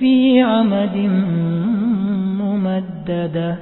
في عمد ممددة